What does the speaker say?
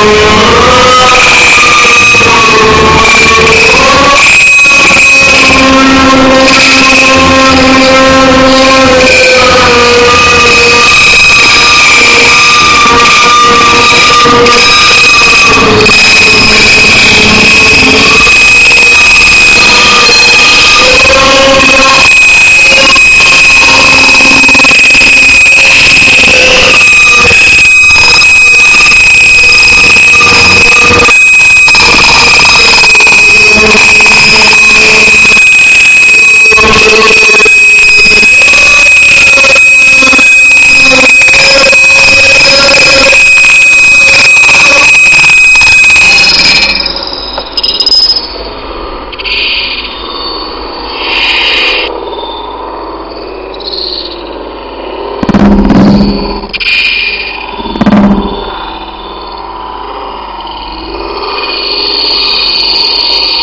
Hallelujah. you